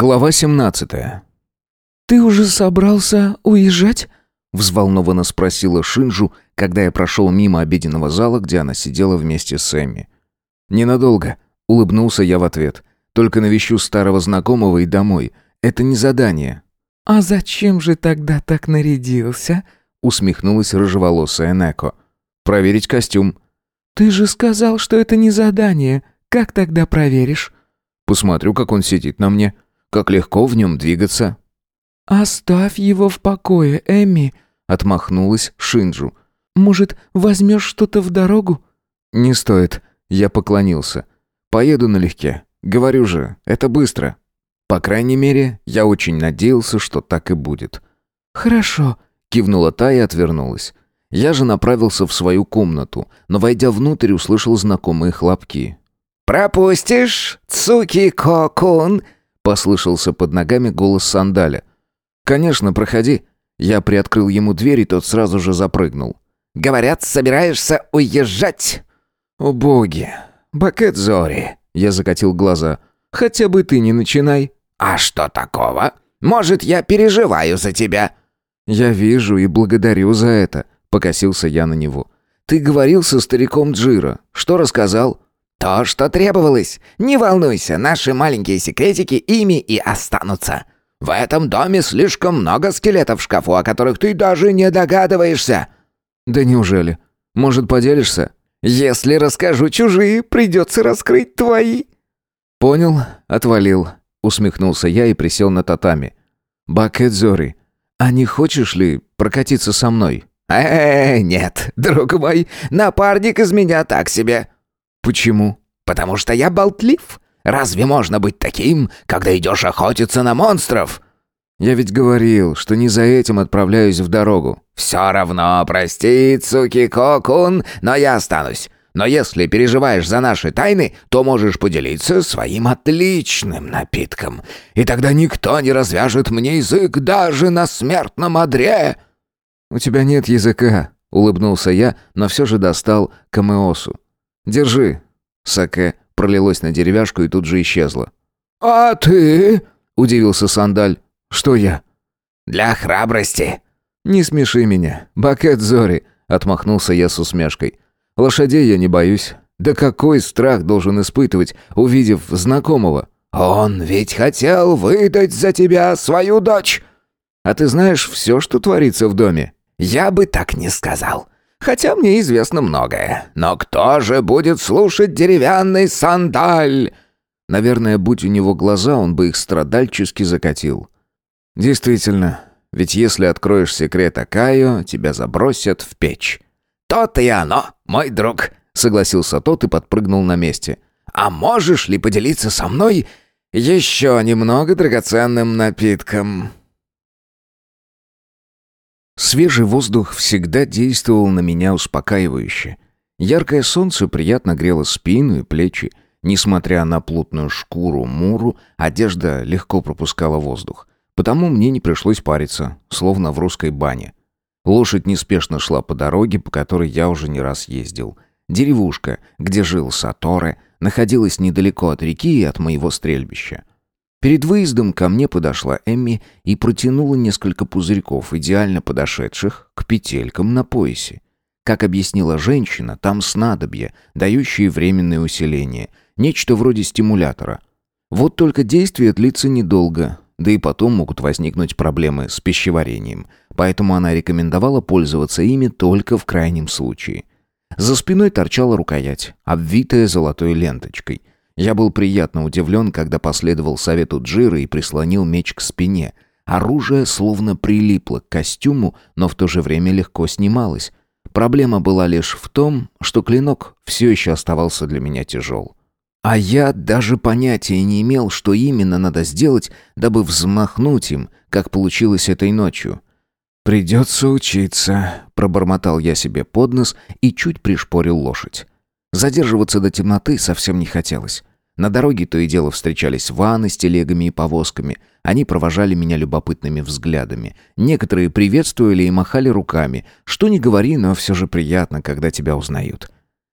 Глава 17. «Ты уже собрался уезжать?» Взволнованно спросила Шинжу, когда я прошел мимо обеденного зала, где она сидела вместе с Эмми. «Ненадолго», — улыбнулся я в ответ. «Только навещу старого знакомого и домой. Это не задание». «А зачем же тогда так нарядился?» — усмехнулась рыжеволосая Неко. «Проверить костюм». «Ты же сказал, что это не задание. Как тогда проверишь?» «Посмотрю, как он сидит на мне» как легко в нем двигаться». «Оставь его в покое, Эми», — отмахнулась Шинджу. «Может, возьмешь что-то в дорогу?» «Не стоит», — я поклонился. «Поеду налегке. Говорю же, это быстро». По крайней мере, я очень надеялся, что так и будет. «Хорошо», — кивнула та и отвернулась. Я же направился в свою комнату, но, войдя внутрь, услышал знакомые хлопки. «Пропустишь, Цуки-ко-кун?» Послышался под ногами голос сандаля. «Конечно, проходи». Я приоткрыл ему дверь, и тот сразу же запрыгнул. «Говорят, собираешься уезжать?» «О боги! Бакет Зори!» Я закатил глаза. «Хотя бы ты не начинай». «А что такого? Может, я переживаю за тебя?» «Я вижу и благодарю за это», — покосился я на него. «Ты говорил со стариком Джира. Что рассказал?» «То, что требовалось. Не волнуйся, наши маленькие секретики ими и останутся. В этом доме слишком много скелетов в шкафу, о которых ты даже не догадываешься». «Да неужели? Может, поделишься?» «Если расскажу чужие, придется раскрыть твои». «Понял, отвалил», — усмехнулся я и присел на татами. «Бакэдзори, а не хочешь ли прокатиться со мной?» «Э, -э нет, друг мой, напарник из меня так себе». «Почему?» «Потому что я болтлив. Разве можно быть таким, когда идешь охотиться на монстров?» «Я ведь говорил, что не за этим отправляюсь в дорогу». «Все равно, прости, Цуки-Кокун, но я останусь. Но если переживаешь за наши тайны, то можешь поделиться своим отличным напитком. И тогда никто не развяжет мне язык даже на смертном одре». «У тебя нет языка», — улыбнулся я, но все же достал камеосу. «Держи». Саке пролилось на деревяшку и тут же исчезло. «А ты?» — удивился Сандаль. «Что я?» «Для храбрости». «Не смеши меня. Бакет Зори», — отмахнулся я с усмешкой. «Лошадей я не боюсь. Да какой страх должен испытывать, увидев знакомого?» «Он ведь хотел выдать за тебя свою дочь!» «А ты знаешь все, что творится в доме?» «Я бы так не сказал. Хотя мне известно многое. Но кто же будет слушать деревянный сандаль?» Наверное, будь у него глаза, он бы их страдальчески закатил. «Действительно, ведь если откроешь секрет Акаю, тебя забросят в печь». «То-то и оно, мой друг», — согласился тот и подпрыгнул на месте. «А можешь ли поделиться со мной еще немного драгоценным напитком?» Свежий воздух всегда действовал на меня успокаивающе. Яркое солнце приятно грело спину и плечи. Несмотря на плотную шкуру муру, одежда легко пропускала воздух. Потому мне не пришлось париться, словно в русской бане. Лошадь неспешно шла по дороге, по которой я уже не раз ездил. Деревушка, где жил Саторе, находилась недалеко от реки и от моего стрельбища. Перед выездом ко мне подошла Эмми и протянула несколько пузырьков, идеально подошедших к петелькам на поясе. Как объяснила женщина, там снадобья, дающие временное усиление, нечто вроде стимулятора. Вот только действие длится недолго, да и потом могут возникнуть проблемы с пищеварением, поэтому она рекомендовала пользоваться ими только в крайнем случае. За спиной торчала рукоять, обвитая золотой ленточкой – я был приятно удивлен, когда последовал совету Джира и прислонил меч к спине. Оружие словно прилипло к костюму, но в то же время легко снималось. Проблема была лишь в том, что клинок все еще оставался для меня тяжел. А я даже понятия не имел, что именно надо сделать, дабы взмахнуть им, как получилось этой ночью. «Придется учиться», — пробормотал я себе под нос и чуть пришпорил лошадь. Задерживаться до темноты совсем не хотелось. На дороге то и дело встречались ваны с телегами и повозками. Они провожали меня любопытными взглядами. Некоторые приветствовали и махали руками. Что ни говори, но все же приятно, когда тебя узнают.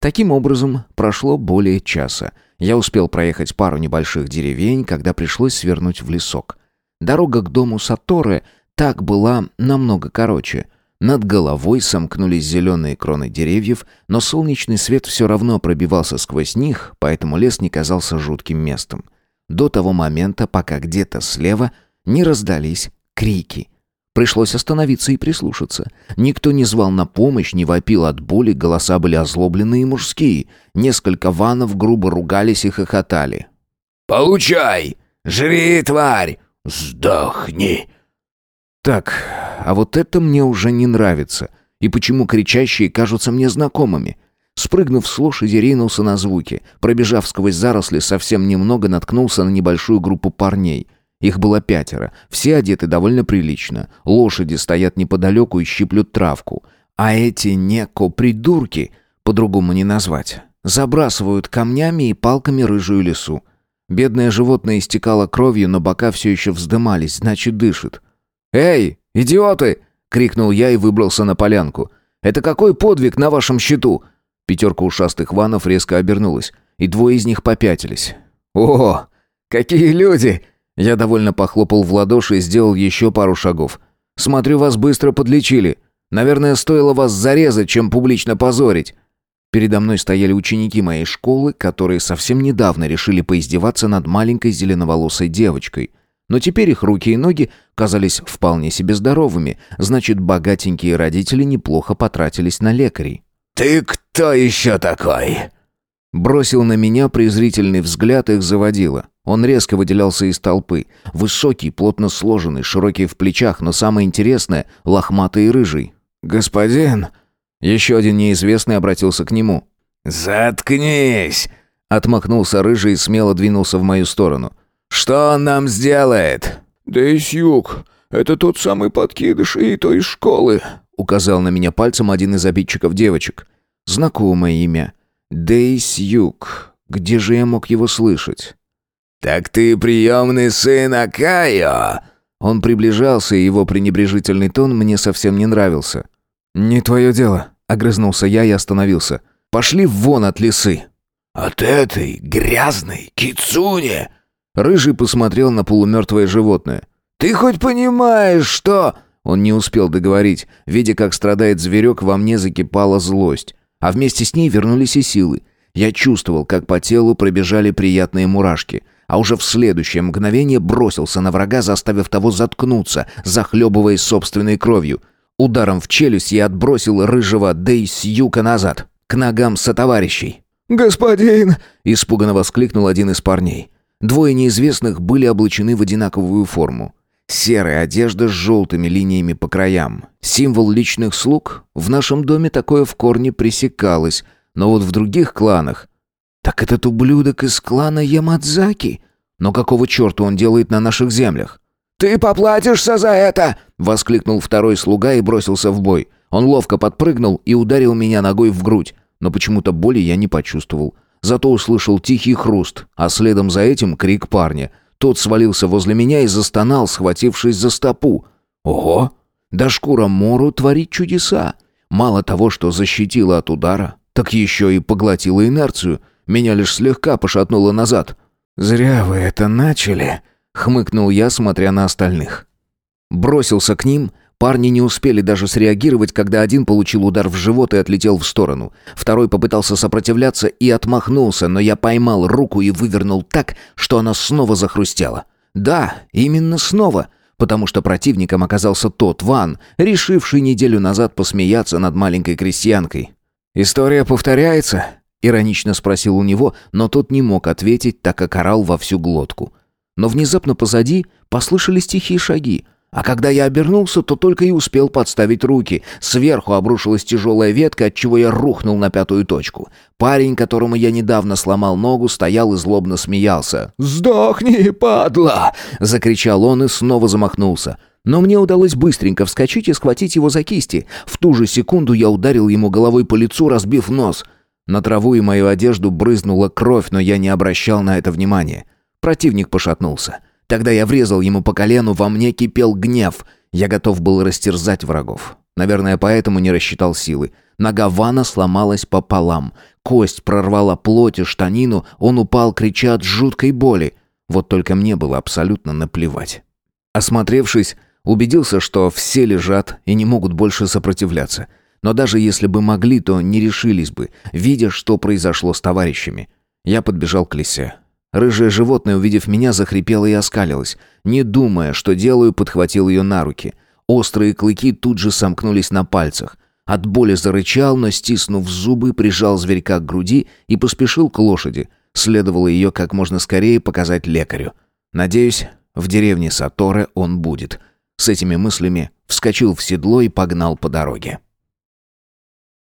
Таким образом, прошло более часа. Я успел проехать пару небольших деревень, когда пришлось свернуть в лесок. Дорога к дому Саторы так была намного короче. Над головой сомкнулись зеленые кроны деревьев, но солнечный свет все равно пробивался сквозь них, поэтому лес не казался жутким местом. До того момента, пока где-то слева не раздались крики — Пришлось остановиться и прислушаться. Никто не звал на помощь, не вопил от боли, голоса были озлобленные и мужские. Несколько ванов грубо ругались и хохотали. «Получай! Жри, тварь! Сдохни!» Так, а вот это мне уже не нравится. И почему кричащие кажутся мне знакомыми? Спрыгнув с лошади, ринулся на звуки. Пробежав сквозь заросли, совсем немного наткнулся на небольшую группу парней — их было пятеро, все одеты довольно прилично. Лошади стоят неподалеку и щиплют травку. А эти неко-придурки, по-другому не назвать, забрасывают камнями и палками рыжую лесу. Бедное животное истекало кровью, но бока все еще вздымались, значит, дышит. «Эй, идиоты!» — крикнул я и выбрался на полянку. «Это какой подвиг на вашем счету?» Пятерка ушастых ванов резко обернулась, и двое из них попятились. «О, какие люди!» Я довольно похлопал в ладоши и сделал еще пару шагов. «Смотрю, вас быстро подлечили. Наверное, стоило вас зарезать, чем публично позорить». Передо мной стояли ученики моей школы, которые совсем недавно решили поиздеваться над маленькой зеленоволосой девочкой. Но теперь их руки и ноги казались вполне себе здоровыми, значит, богатенькие родители неплохо потратились на лекарей. «Ты кто еще такой?» Бросил на меня презрительный взгляд их заводила. Он резко выделялся из толпы. Высокий, плотно сложенный, широкий в плечах, но самое интересное — лохматый и рыжий. «Господин!» Еще один неизвестный обратился к нему. «Заткнись!» Отмахнулся рыжий и смело двинулся в мою сторону. «Что он нам сделает?» «Дейсюк, это тот самый подкидыш и той школы», указал на меня пальцем один из обидчиков девочек. Знакомое имя. Дейсюк. Где же я мог его слышать? «Так ты приемный сын Акайо!» Он приближался, и его пренебрежительный тон мне совсем не нравился. «Не твое дело», — огрызнулся я и остановился. «Пошли вон от лисы!» «От этой грязной кицуни!» Рыжий посмотрел на полумертвое животное. «Ты хоть понимаешь, что...» Он не успел договорить. Видя, как страдает зверек, во мне закипала злость. А вместе с ней вернулись и силы. Я чувствовал, как по телу пробежали приятные мурашки — а уже в следующее мгновение бросился на врага, заставив того заткнуться, захлебываясь собственной кровью. Ударом в челюсть я отбросил рыжего Дейсюка назад, к ногам сотоварищей. «Господин!» — испуганно воскликнул один из парней. Двое неизвестных были облачены в одинаковую форму. Серая одежда с желтыми линиями по краям. Символ личных слуг. В нашем доме такое в корне пресекалось, но вот в других кланах так этот ублюдок из клана Ямадзаки. Но какого черта он делает на наших землях? «Ты поплатишься за это!» — воскликнул второй слуга и бросился в бой. Он ловко подпрыгнул и ударил меня ногой в грудь, но почему-то боли я не почувствовал. Зато услышал тихий хруст, а следом за этим крик парня. Тот свалился возле меня и застонал, схватившись за стопу. Ого! Да шкура Мору творит чудеса. Мало того, что защитила от удара, так еще и поглотила инерцию — меня лишь слегка пошатнуло назад. «Зря вы это начали», — хмыкнул я, смотря на остальных. Бросился к ним. Парни не успели даже среагировать, когда один получил удар в живот и отлетел в сторону. Второй попытался сопротивляться и отмахнулся, но я поймал руку и вывернул так, что она снова захрустела. Да, именно снова, потому что противником оказался тот Ван, решивший неделю назад посмеяться над маленькой крестьянкой. «История повторяется?» Иронично спросил у него, но тот не мог ответить, так как орал во всю глотку. Но внезапно позади послышались тихие шаги, а когда я обернулся, то только и успел подставить руки. Сверху обрушилась тяжелая ветка, от чего я рухнул на пятую точку. Парень, которому я недавно сломал ногу, стоял и злобно смеялся. «Сдохни, падла!» — закричал он и снова замахнулся. Но мне удалось быстренько вскочить и схватить его за кисти. В ту же секунду я ударил ему головой по лицу, разбив нос — на траву и мою одежду брызнула кровь, но я не обращал на это внимания. Противник пошатнулся. Тогда я врезал ему по колену, во мне кипел гнев. Я готов был растерзать врагов. Наверное, поэтому не рассчитал силы. Нога Вана сломалась пополам. Кость прорвала плоть и штанину, он упал, крича от жуткой боли. Вот только мне было абсолютно наплевать. Осмотревшись, убедился, что все лежат и не могут больше сопротивляться. Но даже если бы могли, то не решились бы, видя, что произошло с товарищами. Я подбежал к лисе. Рыжее животное, увидев меня, захрипело и оскалилось. Не думая, что делаю, подхватил ее на руки. Острые клыки тут же сомкнулись на пальцах. От боли зарычал, но, стиснув зубы, прижал зверька к груди и поспешил к лошади. Следовало ее как можно скорее показать лекарю. Надеюсь, в деревне Саторе он будет. С этими мыслями вскочил в седло и погнал по дороге.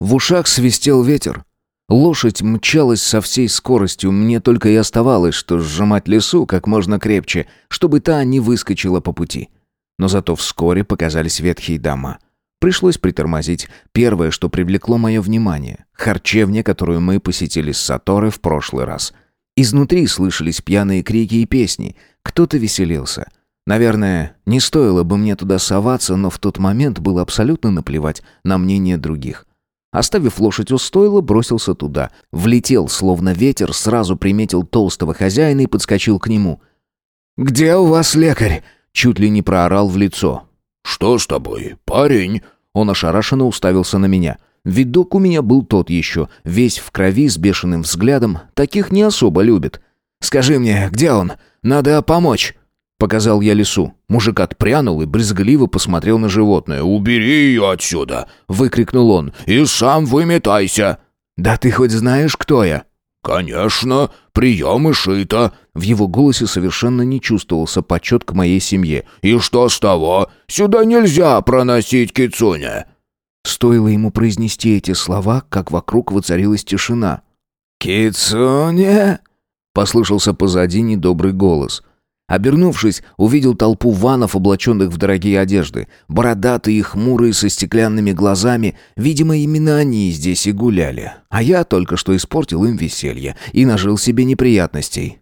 В ушах свистел ветер. Лошадь мчалась со всей скоростью, мне только и оставалось, что сжимать лесу как можно крепче, чтобы та не выскочила по пути. Но зато вскоре показались ветхие дома. Пришлось притормозить. Первое, что привлекло мое внимание — харчевня, которую мы посетили с Саторы в прошлый раз. Изнутри слышались пьяные крики и песни. Кто-то веселился. Наверное, не стоило бы мне туда соваться, но в тот момент было абсолютно наплевать на мнение других. Оставив лошадь у стойла, бросился туда. Влетел, словно ветер, сразу приметил толстого хозяина и подскочил к нему. «Где у вас лекарь?» Чуть ли не проорал в лицо. «Что с тобой, парень?» Он ошарашенно уставился на меня. Видок у меня был тот еще, весь в крови, с бешеным взглядом. Таких не особо любят. «Скажи мне, где он? Надо помочь!» Показал я лису. Мужик отпрянул и брезгливо посмотрел на животное. «Убери ее отсюда!» — выкрикнул он. «И сам выметайся!» «Да ты хоть знаешь, кто я?» «Конечно, прием и шито!» В его голосе совершенно не чувствовался почет к моей семье. «И что с того? Сюда нельзя проносить кицуня!» Стоило ему произнести эти слова, как вокруг воцарилась тишина. «Кицуня?» — послышался позади недобрый голос — Обернувшись, увидел толпу ванов, облаченных в дорогие одежды. Бородатые и хмурые, со стеклянными глазами. Видимо, именно они здесь и гуляли. А я только что испортил им веселье и нажил себе неприятностей.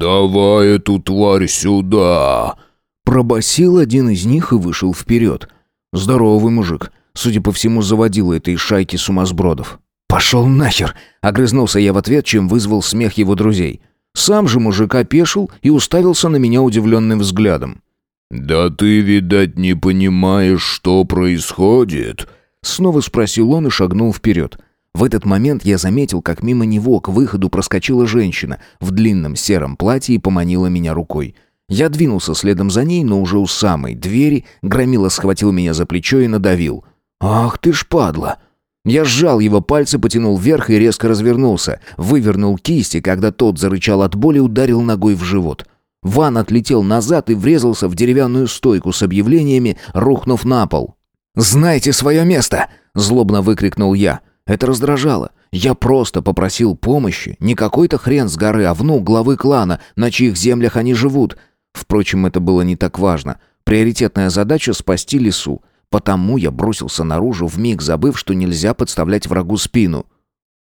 «Давай эту тварь сюда!» Пробасил один из них и вышел вперед. Здоровый мужик. Судя по всему, заводил этой шайки сумасбродов. «Пошел нахер!» — огрызнулся я в ответ, чем вызвал смех его друзей. Сам же мужик опешил и уставился на меня удивленным взглядом. «Да ты, видать, не понимаешь, что происходит?» Снова спросил он и шагнул вперед. В этот момент я заметил, как мимо него к выходу проскочила женщина в длинном сером платье и поманила меня рукой. Я двинулся следом за ней, но уже у самой двери Громила схватил меня за плечо и надавил. «Ах ты ж падла!» Я сжал его пальцы, потянул вверх и резко развернулся. Вывернул кисти, когда тот зарычал от боли, ударил ногой в живот. Ван отлетел назад и врезался в деревянную стойку с объявлениями, рухнув на пол. «Знайте свое место!» — злобно выкрикнул я. Это раздражало. Я просто попросил помощи. Не какой-то хрен с горы, а внук главы клана, на чьих землях они живут. Впрочем, это было не так важно. Приоритетная задача — спасти лесу. Потому я бросился наружу, вмиг забыв, что нельзя подставлять врагу спину.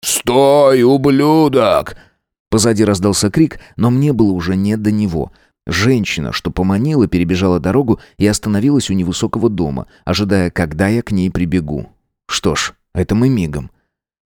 «Стой, ублюдок!» Позади раздался крик, но мне было уже не до него. Женщина, что поманила, перебежала дорогу и остановилась у невысокого дома, ожидая, когда я к ней прибегу. Что ж, это мы мигом.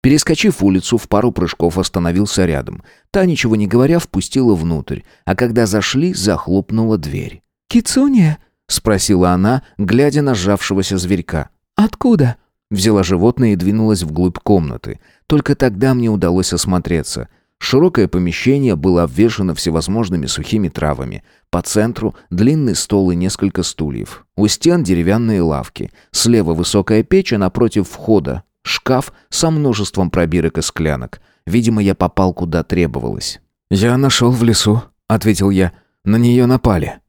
Перескочив улицу, в пару прыжков остановился рядом. Та, ничего не говоря, впустила внутрь, а когда зашли, захлопнула дверь. «Кицуния?» — спросила она, глядя на сжавшегося зверька. «Откуда?» Взяла животное и двинулась вглубь комнаты. Только тогда мне удалось осмотреться. Широкое помещение было обвешано всевозможными сухими травами. По центру длинный стол и несколько стульев. У стен деревянные лавки. Слева высокая печь, а напротив входа шкаф со множеством пробирок и склянок. Видимо, я попал куда требовалось. «Я нашел в лесу», — ответил я. «На нее напали».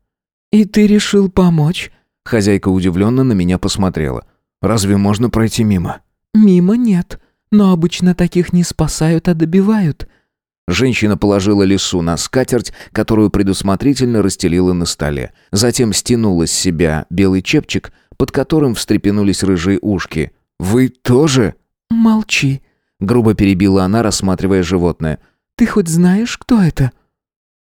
«И ты решил помочь?» Хозяйка удивленно на меня посмотрела. «Разве можно пройти мимо?» «Мимо нет. Но обычно таких не спасают, а добивают». Женщина положила лису на скатерть, которую предусмотрительно расстелила на столе. Затем стянула с себя белый чепчик, под которым встрепенулись рыжие ушки. «Вы тоже?» «Молчи», — грубо перебила она, рассматривая животное. «Ты хоть знаешь, кто это?»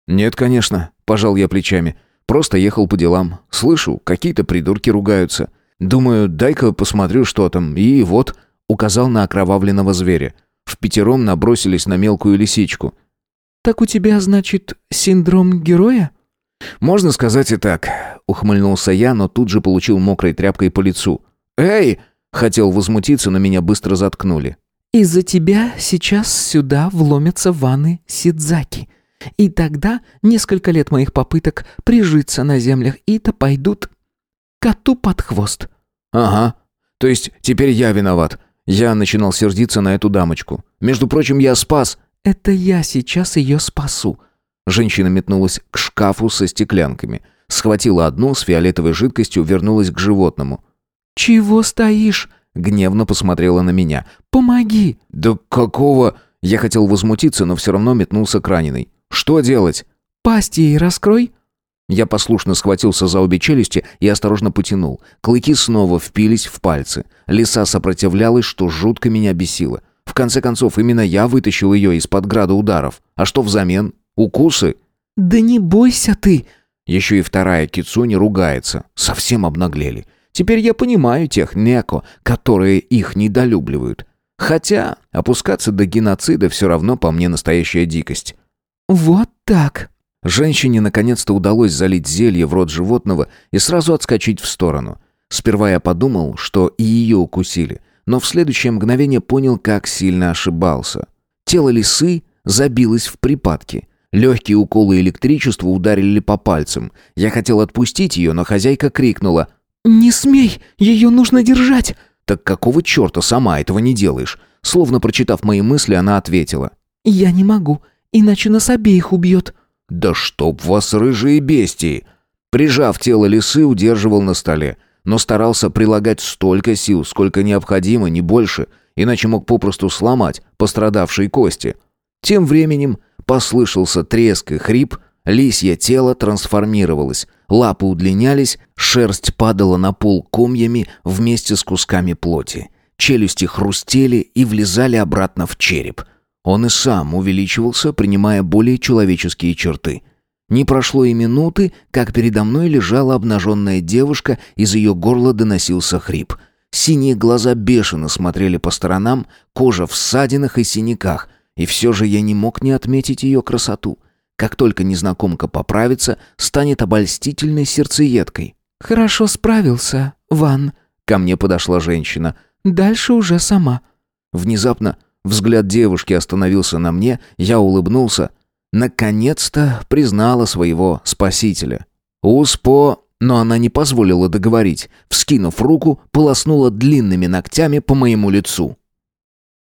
«Нет, конечно», — пожал я плечами. Просто ехал по делам. Слышу, какие-то придурки ругаются. Думаю, дай-ка посмотрю, что там. И вот, указал на окровавленного зверя. В пятером набросились на мелкую лисичку. «Так у тебя, значит, синдром героя?» «Можно сказать и так», — ухмыльнулся я, но тут же получил мокрой тряпкой по лицу. «Эй!» — хотел возмутиться, но меня быстро заткнули. «Из-за тебя сейчас сюда вломятся ванны Сидзаки. И тогда несколько лет моих попыток прижиться на землях Ита пойдут коту под хвост». «Ага. То есть теперь я виноват. Я начинал сердиться на эту дамочку. Между прочим, я спас...» «Это я сейчас ее спасу». Женщина метнулась к шкафу со стеклянками. Схватила одну с фиолетовой жидкостью, вернулась к животному. «Чего стоишь?» Гневно посмотрела на меня. «Помоги!» «Да какого...» Я хотел возмутиться, но все равно метнулся к раненой. «Что делать?» «Пасть ей раскрой!» Я послушно схватился за обе челюсти и осторожно потянул. Клыки снова впились в пальцы. Лиса сопротивлялась, что жутко меня бесило. В конце концов, именно я вытащил ее из-под града ударов. А что взамен? Укусы? «Да не бойся ты!» Еще и вторая Кицуни ругается. Совсем обнаглели. Теперь я понимаю тех неко, которые их недолюбливают. Хотя опускаться до геноцида все равно по мне настоящая дикость. «Вот так!» Женщине наконец-то удалось залить зелье в рот животного и сразу отскочить в сторону. Сперва я подумал, что и ее укусили, но в следующее мгновение понял, как сильно ошибался. Тело лисы забилось в припадке. Легкие уколы электричества ударили по пальцам. Я хотел отпустить ее, но хозяйка крикнула «Не смей! Ее нужно держать!» «Так какого черта сама этого не делаешь?» Словно прочитав мои мысли, она ответила «Я не могу, иначе нас обеих убьет». «Да чтоб вас, рыжие бестии!» Прижав тело лисы, удерживал на столе, но старался прилагать столько сил, сколько необходимо, не больше, иначе мог попросту сломать пострадавшие кости. Тем временем послышался треск и хрип, лисье тело трансформировалось, лапы удлинялись, шерсть падала на пол комьями вместе с кусками плоти. Челюсти хрустели и влезали обратно в череп – он и сам увеличивался, принимая более человеческие черты. Не прошло и минуты, как передо мной лежала обнаженная девушка, из ее горла доносился хрип. Синие глаза бешено смотрели по сторонам, кожа в ссадинах и синяках, и все же я не мог не отметить ее красоту. Как только незнакомка поправится, станет обольстительной сердцеедкой. «Хорошо справился, Ван», — ко мне подошла женщина. «Дальше уже сама». Внезапно Взгляд девушки остановился на мне, я улыбнулся. Наконец-то признала своего спасителя. Успо... Но она не позволила договорить. Вскинув руку, полоснула длинными ногтями по моему лицу.